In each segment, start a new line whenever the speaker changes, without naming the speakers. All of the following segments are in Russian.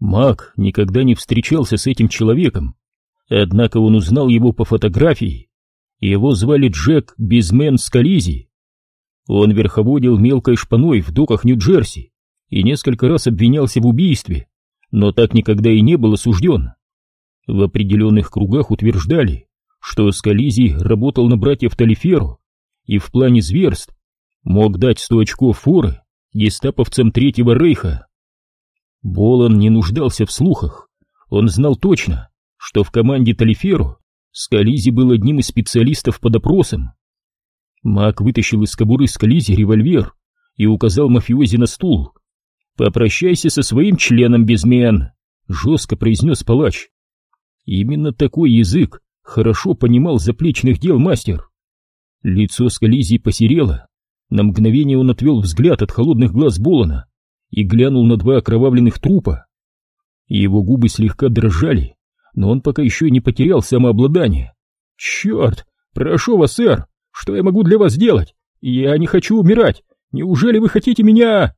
Мак никогда не встречался с этим человеком, однако он узнал его по фотографии. Его звали Джек Бизмен Скализи. Он верховодил мелкой шпаной в доках Нью-Джерси и несколько раз обвинялся в убийстве, но так никогда и не был осужден. В определенных кругах утверждали, что Скализи работал на братьев Талиферу и в плане зверств мог дать сто очков форы гестаповцам Третьего Рейха. Болон не нуждался в слухах, он знал точно, что в команде Талиферу Скализи был одним из специалистов по допросам. Мак вытащил из кобуры Скализи револьвер и указал мафиози на стул. «Попрощайся со своим членом, безмен!» — жестко произнес палач. Именно такой язык хорошо понимал заплечных дел мастер. Лицо Скализи посерело. На мгновение он отвел взгляд от холодных глаз Болона и глянул на два окровавленных трупа. Его губы слегка дрожали, но он пока еще не потерял самообладание. «Черт! Прошу вас, сэр! Что я могу для вас сделать? Я не хочу умирать! Неужели вы хотите меня...»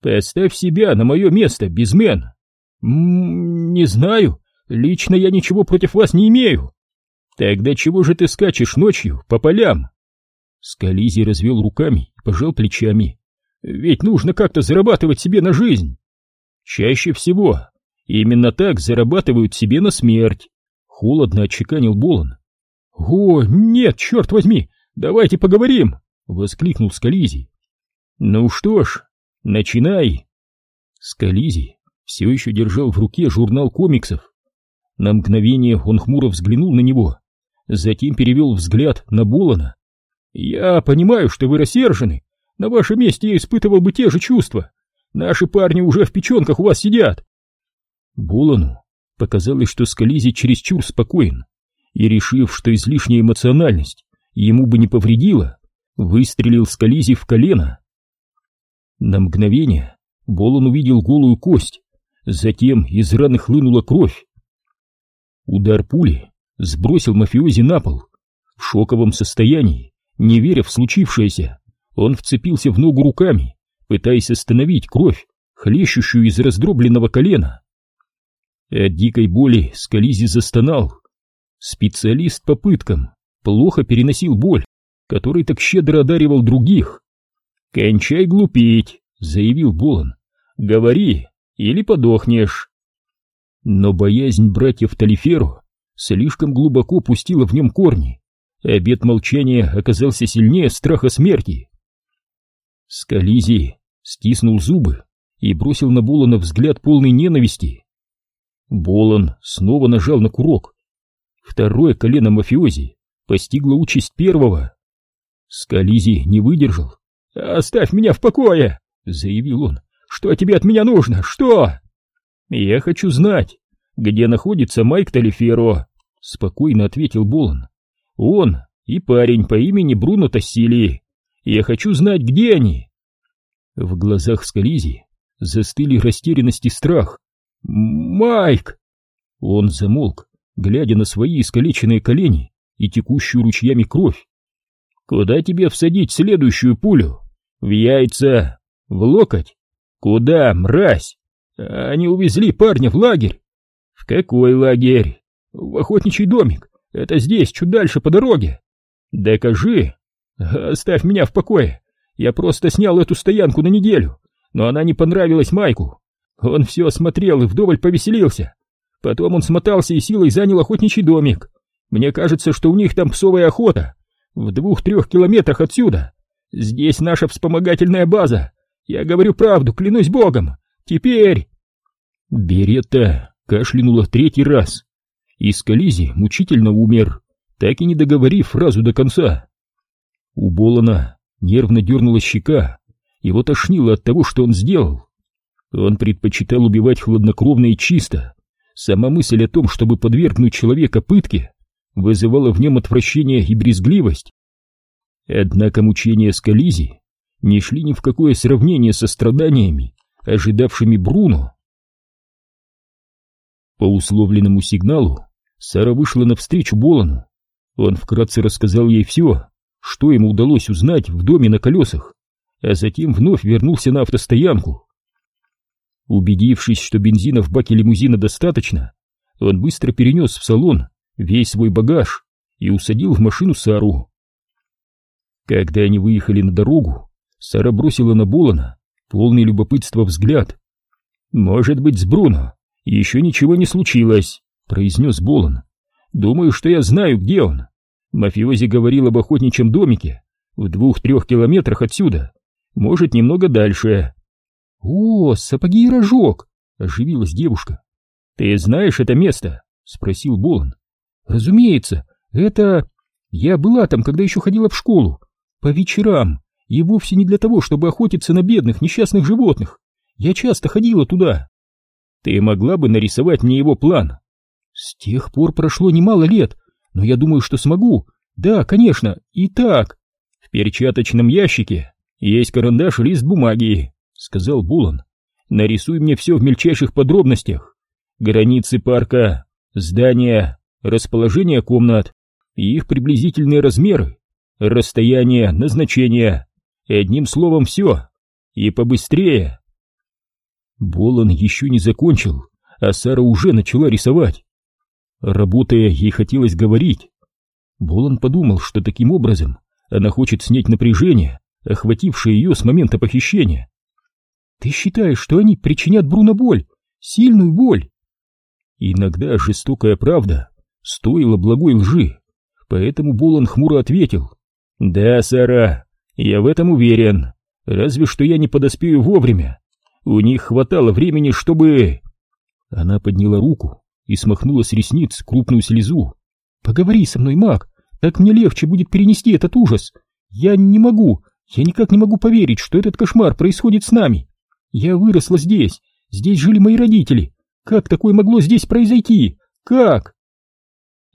«Поставь себя на мое место, безмен!» М «Не знаю. Лично я ничего против вас не имею». «Тогда чего же ты скачешь ночью по полям?» Скализи развел руками и пожал плечами. «Ведь нужно как-то зарабатывать себе на жизнь!» «Чаще всего именно так зарабатывают себе на смерть!» Холодно отчеканил Болон. «О, нет, черт возьми! Давайте поговорим!» — воскликнул Скализи. «Ну что ж, начинай!» Скализи все еще держал в руке журнал комиксов. На мгновение он хмуро взглянул на него, затем перевел взгляд на Болона. «Я понимаю, что вы рассержены. На вашем месте я испытывал бы те же чувства. Наши парни уже в печенках у вас сидят». Болону показалось, что Скализи чересчур спокоен, и, решив, что излишняя эмоциональность ему бы не повредила, выстрелил Скализи в колено. На мгновение Болон увидел голую кость, затем из раны хлынула кровь. Удар пули сбросил мафиози на пол. В шоковом состоянии, не веря в случившееся, он вцепился в ногу руками, пытаясь остановить кровь, хлещущую из раздробленного колена. От дикой боли Скализи застонал. Специалист по пыткам плохо переносил боль, который так щедро одаривал других. «Кончай глупить», — заявил Болон. «Говори, или подохнешь». Но боязнь братьев Талиферу слишком глубоко пустила в нем корни. Обет молчания оказался сильнее страха смерти. Скализи стиснул зубы и бросил на Болона взгляд полный ненависти. Болон снова нажал на курок. Второе колено мафиози постигло участь первого. Скализи не выдержал. «Оставь меня в покое!» — заявил он. «Что тебе от меня нужно? Что?» «Я хочу знать, где находится Майк Талиферо», — спокойно ответил Болон. «Он и парень по имени Бруно Тассили. Я хочу знать, где они». В глазах Скализи застыли растерянность и страх. «Майк!» Он замолк, глядя на свои искалеченные колени и текущую ручьями кровь. «Куда тебе всадить следующую пулю? В яйца? В локоть? Куда, мразь?» Они увезли парня в лагерь. В какой лагерь? В охотничий домик. Это здесь, чуть дальше по дороге. Докажи. Оставь меня в покое. Я просто снял эту стоянку на неделю, но она не понравилась Майку. Он все осмотрел и вдоволь повеселился. Потом он смотался и силой занял охотничий домик. Мне кажется, что у них там псовая охота. В двух-трех километрах отсюда. Здесь наша вспомогательная база. Я говорю правду, клянусь богом. Теперь...» Беретта кашлянула третий раз, и Скализи мучительно умер, так и не договорив фразу до конца. У Болона нервно дернула щека, его тошнило от того, что он сделал. Он предпочитал убивать хладнокровно и чисто. Сама мысль о том, чтобы подвергнуть человека пытке, вызывала в нем отвращение и брезгливость. Однако мучения Скализи не шли ни в какое сравнение со страданиями, ожидавшими Бруно. По условленному сигналу Сара вышла навстречу Болану. Он вкратце рассказал ей все, что ему удалось узнать в доме на колесах, а затем вновь вернулся на автостоянку. Убедившись, что бензина в баке лимузина достаточно, он быстро перенес в салон весь свой багаж и усадил в машину Сару. Когда они выехали на дорогу, Сара бросила на Болана полный любопытства взгляд. «Может быть, с Бруно еще ничего не случилось», — произнес Болан. «Думаю, что я знаю, где он. Мафиози говорил об охотничьем домике в двух-трех километрах отсюда, может, немного дальше». «О, сапоги и рожок!» — оживилась девушка. «Ты знаешь это место?» — спросил Болан. «Разумеется, это... Я была там, когда еще ходила в школу. По вечерам. И вовсе не для того, чтобы охотиться на бедных, несчастных животных. Я часто ходила туда». «Ты могла бы нарисовать мне его план?» «С тех пор прошло немало лет, но я думаю, что смогу. Да, конечно, и так. В перчаточном ящике есть карандаш и лист бумаги», — сказал Булан. «Нарисуй мне все в мельчайших подробностях границы парка, здания, расположение комнат и их приблизительные размеры, расстояние, назначение, одним словом все, и побыстрее. Болон еще не закончил, а Сара уже начала рисовать. Работая, ей хотелось говорить. Болон подумал, что таким образом она хочет снять напряжение, охватившее ее с момента похищения. «Ты считаешь, что они причинят Бруно боль? Сильную боль?» Иногда жестокая правда стоила благой лжи, поэтому Болон хмуро ответил. «Да, Сара, я в этом уверен, разве что я не подоспею вовремя. У них хватало времени, чтобы...» Она подняла руку и смахнула с ресниц крупную слезу. «Поговори со мной, маг, так мне легче будет перенести этот ужас. Я не могу, я никак не могу поверить, что этот кошмар происходит с нами. Я выросла здесь, здесь жили мои родители, как такое могло здесь произойти? Как?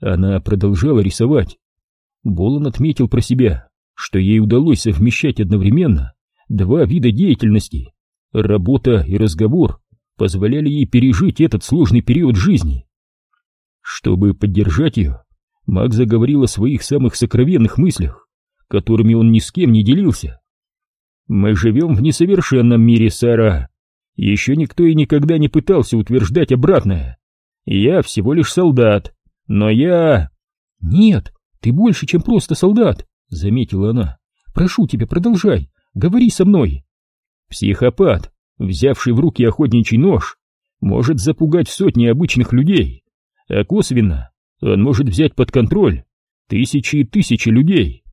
Она продолжала рисовать. Болон отметил про себя, что ей удалось совмещать одновременно два вида деятельности. Работа и разговор позволяли ей пережить этот сложный период жизни. Чтобы поддержать ее, Мак заговорил о своих самых сокровенных мыслях, которыми он ни с кем не делился. «Мы живем в несовершенном мире, Сара, еще никто и никогда не пытался утверждать обратное. Я всего лишь солдат, но я... Нет, ты больше, чем просто солдат, заметила она. Прошу тебя, продолжай, говори со мной. Психопат, взявший в руки охотничий нож, может запугать сотни обычных людей, а косвенно он может взять под контроль тысячи и тысячи людей.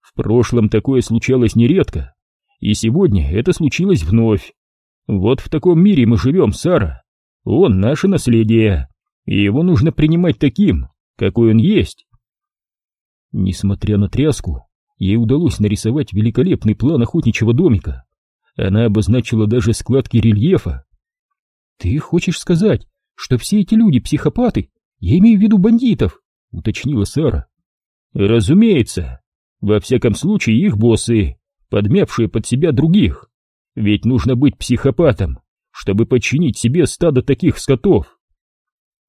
В прошлом такое случалось нередко, и сегодня это случилось вновь. Вот в таком мире мы живем, Сара. Он наше наследие, и его нужно принимать таким, какой он есть. Несмотря на тряску, ей удалось нарисовать великолепный план охотничьего домика. Она обозначила даже складки рельефа. «Ты хочешь сказать, что все эти люди психопаты? Я имею в виду бандитов», — уточнила Сара. «Разумеется. Во всяком случае, их боссы, подмявшие под себя других. Ведь нужно быть психопатом, чтобы подчинить себе стадо таких скотов.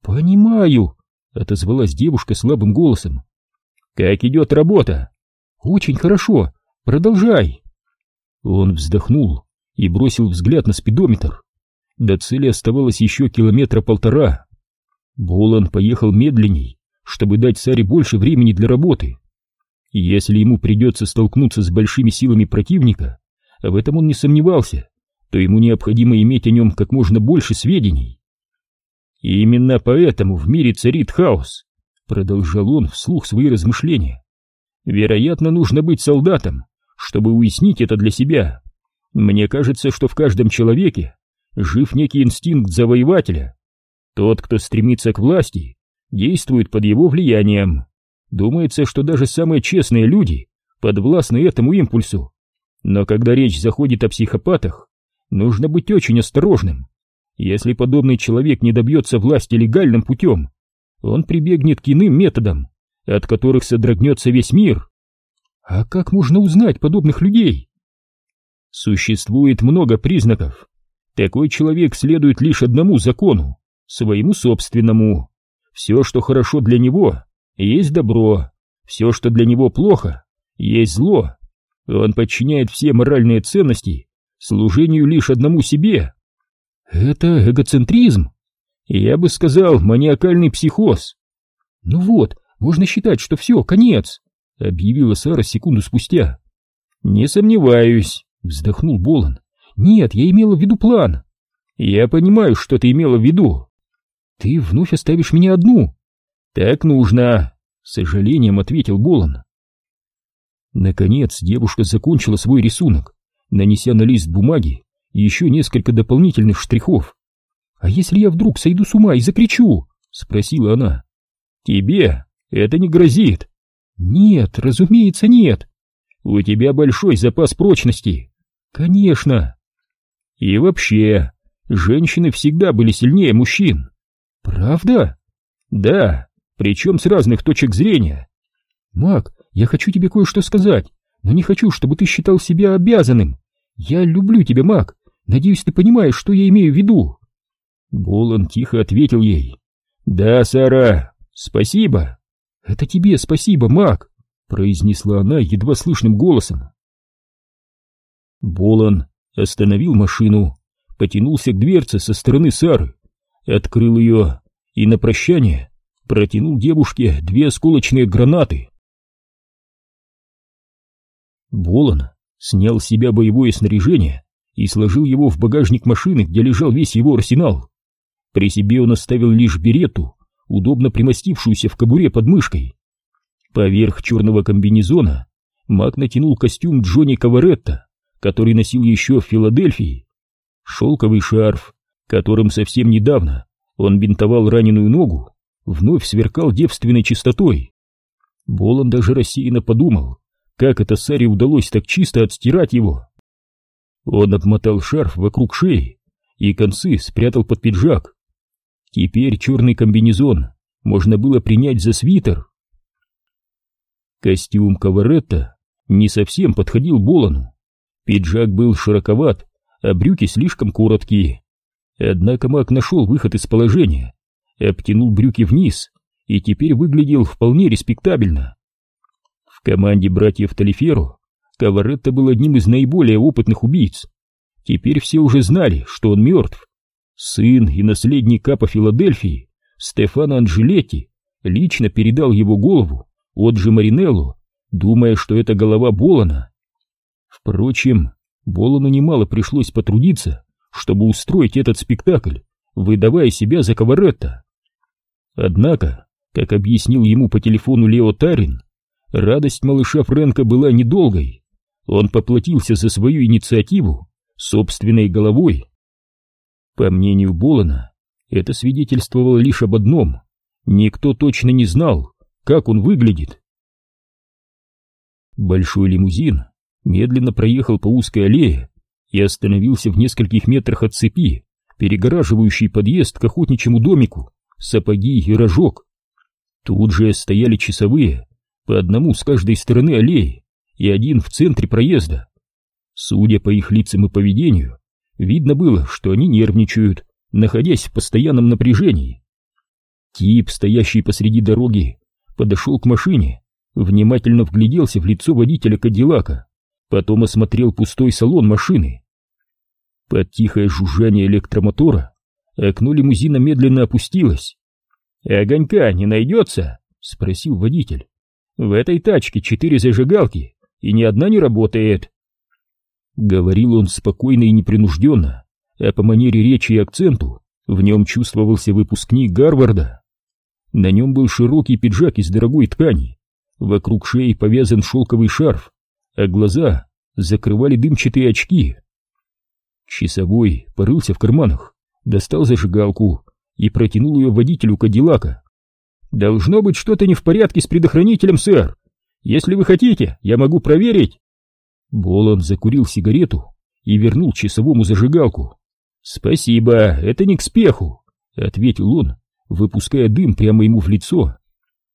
Понимаю, отозвалась девушка слабым голосом. Как идет работа? Очень хорошо. Продолжай. Он вздохнул и бросил взгляд на спидометр. До цели оставалось еще километра полтора. Болан поехал медленней, чтобы дать Саре больше времени для работы. Если ему придется столкнуться с большими силами противника, в этом он не сомневался, то ему необходимо иметь о нем как можно больше сведений. И именно поэтому в мире царит хаос, продолжал он вслух свои размышления. Вероятно, нужно быть солдатом, чтобы уяснить это для себя. Мне кажется, что в каждом человеке жив некий инстинкт завоевателя. Тот, кто стремится к власти, действует под его влиянием. Думается, что даже самые честные люди подвластны этому импульсу. Но когда речь заходит о психопатах, нужно быть очень осторожным. Если подобный человек не добьется власти легальным путем, он прибегнет к иным методам, от которых содрогнется весь мир. А как можно узнать подобных людей? Существует много признаков. Такой человек следует лишь одному закону, своему собственному. Все, что хорошо для него, есть добро, все, что для него плохо, есть зло. Он подчиняет все моральные ценности служению лишь одному себе. Это эгоцентризм. Я бы сказал, маниакальный психоз. Ну вот, можно считать, что все, конец, объявила Сара секунду спустя. Не сомневаюсь, вздохнул Болон. Нет, я имела в виду план. Я понимаю, что ты имела в виду. Ты вновь оставишь меня одну. Так нужно, с сожалением ответил Болон. Наконец девушка закончила свой рисунок, нанеся на лист бумаги еще несколько дополнительных штрихов. «А если я вдруг сойду с ума и закричу?» — спросила она. «Тебе это не грозит». «Нет, разумеется, нет. У тебя большой запас прочности». «Конечно». «И вообще, женщины всегда были сильнее мужчин». «Правда?» «Да, причем с разных точек зрения». «Мак, я хочу тебе кое-что сказать, но не хочу, чтобы ты считал себя обязанным. Я люблю тебя, Мак. Надеюсь, ты понимаешь, что я имею в виду. Болон тихо ответил ей. Да, Сара, спасибо. Это тебе спасибо, Мак, произнесла она едва слышным голосом. Болон остановил машину, потянулся к дверце со стороны Сары, открыл ее и на прощание протянул девушке две осколочные гранаты. Болон снял с себя боевое снаряжение и сложил его в багажник машины, где лежал весь его арсенал. При себе он оставил лишь берету, удобно примостившуюся в кобуре под мышкой. Поверх черного комбинезона Мак натянул костюм Джонни Каваретта, который носил еще в Филадельфии. Шелковый шарф, которым совсем недавно он бинтовал раненую ногу, вновь сверкал девственной чистотой. Болон даже рассеянно подумал, как это Саре удалось так чисто отстирать его? Он обмотал шарф вокруг шеи и концы спрятал под пиджак. Теперь черный комбинезон можно было принять за свитер. Костюм Каваретта не совсем подходил Болону. Пиджак был широковат, а брюки слишком короткие. Однако Мак нашел выход из положения, обтянул брюки вниз и теперь выглядел вполне респектабельно. В команде братьев Талиферу Каваретта был одним из наиболее опытных убийц. Теперь все уже знали, что он мертв. Сын и наследник Капа Филадельфии, Стефано Анджелетти, лично передал его голову Оджи Маринеллу, думая, что это голова Болона. Впрочем, Болону немало пришлось потрудиться, чтобы устроить этот спектакль, выдавая себя за Каваретта. Однако, как объяснил ему по телефону Лео Тарин, Радость малыша Фрэнка была недолгой. Он поплатился за свою инициативу собственной головой. По мнению Болона, это свидетельствовало лишь об одном. Никто точно не знал, как он выглядит. Большой лимузин медленно проехал по узкой аллее и остановился в нескольких метрах от цепи, перегораживающей подъезд к охотничьему домику, сапоги и рожок. Тут же стояли часовые, по одному с каждой стороны аллеи и один в центре проезда. Судя по их лицам и поведению, видно было, что они нервничают, находясь в постоянном напряжении. Тип, стоящий посреди дороги, подошел к машине, внимательно вгляделся в лицо водителя Кадиллака, потом осмотрел пустой салон машины. Под тихое жужжание электромотора окно лимузина медленно опустилось. «Огонька не найдется?» — спросил водитель. В этой тачке четыре зажигалки, и ни одна не работает. Говорил он спокойно и непринужденно, а по манере речи и акценту в нем чувствовался выпускник Гарварда. На нем был широкий пиджак из дорогой ткани, вокруг шеи повязан шелковый шарф, а глаза закрывали дымчатые очки. Часовой порылся в карманах, достал зажигалку и протянул ее водителю Кадиллака. Должно быть что-то не в порядке с предохранителем, сэр. Если вы хотите, я могу проверить. Болон закурил сигарету и вернул часовому зажигалку. Спасибо, это не к спеху, ответил он, выпуская дым прямо ему в лицо.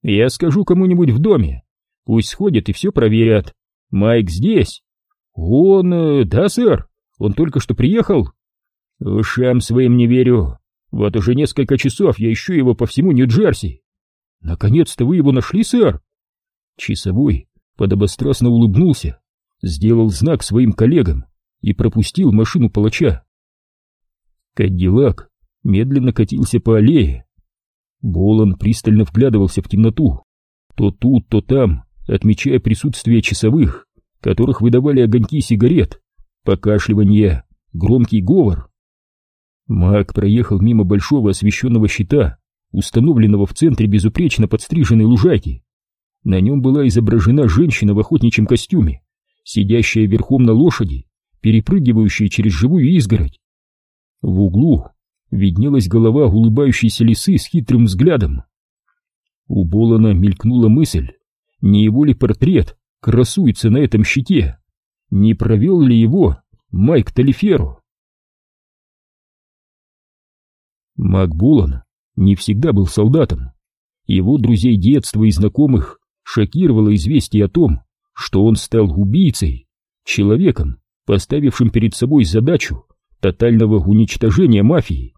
Я скажу кому-нибудь в доме. Пусть сходят и все проверят. Майк здесь? Он... Э, да, сэр. Он только что приехал. Ушам своим не верю. Вот уже несколько часов я ищу его по всему Нью-Джерси. «Наконец-то вы его нашли, сэр!» Часовой подобострастно улыбнулся, сделал знак своим коллегам и пропустил машину палача. Кадиллак медленно катился по аллее. Болон пристально вглядывался в темноту, то тут, то там, отмечая присутствие часовых, которых выдавали огоньки сигарет, покашливание, громкий говор. Маг проехал мимо большого освещенного щита, установленного в центре безупречно подстриженной лужайки. На нем была изображена женщина в охотничьем костюме, сидящая верхом на лошади, перепрыгивающая через живую изгородь. В углу виднелась голова улыбающейся лисы с хитрым взглядом. У Болана мелькнула мысль, не его ли портрет красуется на этом щите, не провел ли его Майк Талиферу. Мак Болан не всегда был солдатом. Его друзей детства и знакомых шокировало известие о том, что он стал убийцей, человеком, поставившим перед собой задачу тотального уничтожения мафии.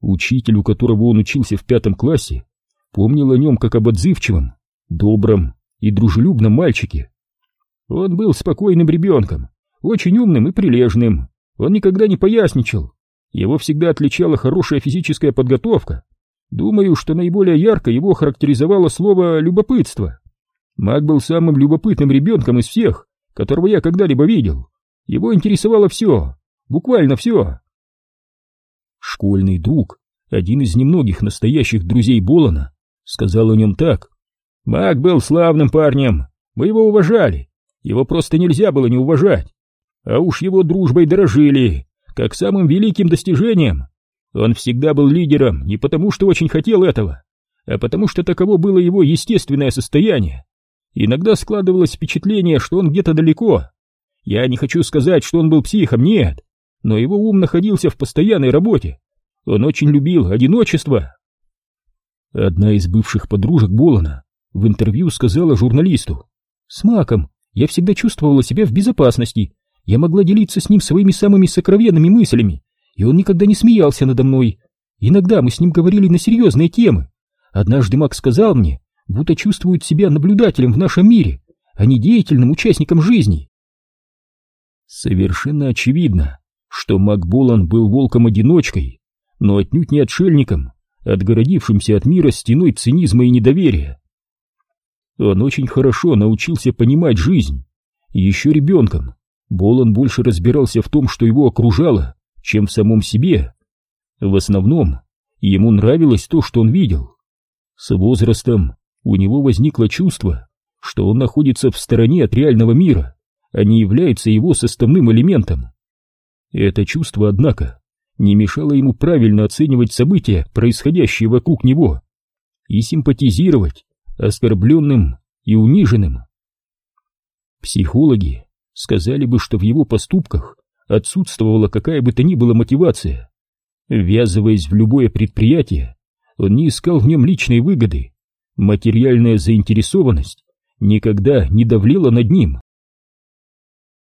Учитель, у которого он учился в пятом классе, помнил о нем как об отзывчивом, добром и дружелюбном мальчике. Он был спокойным ребенком, очень умным и прилежным, он никогда не поясничал, его всегда отличала хорошая физическая подготовка. Думаю, что наиболее ярко его характеризовало слово «любопытство». Маг был самым любопытным ребенком из всех, которого я когда-либо видел. Его интересовало все, буквально все. Школьный друг, один из немногих настоящих друзей Болона, сказал о нем так. Маг был славным парнем, мы его уважали, его просто нельзя было не уважать. А уж его дружбой дорожили, как самым великим достижением. Он всегда был лидером не потому, что очень хотел этого, а потому что таково было его естественное состояние. Иногда складывалось впечатление, что он где-то далеко. Я не хочу сказать, что он был психом, нет, но его ум находился в постоянной работе. Он очень любил одиночество. Одна из бывших подружек Болона в интервью сказала журналисту, «С Маком я всегда чувствовала себя в безопасности, я могла делиться с ним своими самыми сокровенными мыслями, и он никогда не смеялся надо мной. Иногда мы с ним говорили на серьезные темы. Однажды Мак сказал мне, будто чувствует себя наблюдателем в нашем мире, а не деятельным участником жизни. Совершенно очевидно, что Мак Болан был волком-одиночкой, но отнюдь не отшельником, отгородившимся от мира стеной цинизма и недоверия. Он очень хорошо научился понимать жизнь, еще ребенком, Болон больше разбирался в том, что его окружало, чем в самом себе. В основном ему нравилось то, что он видел. С возрастом у него возникло чувство, что он находится в стороне от реального мира, а не является его составным элементом. Это чувство, однако, не мешало ему правильно оценивать события, происходящие вокруг него, и симпатизировать оскорбленным и униженным. Психологи сказали бы, что в его поступках отсутствовала какая бы то ни была мотивация. Ввязываясь в любое предприятие, он не искал в нем личной выгоды. Материальная заинтересованность никогда не давлела над ним.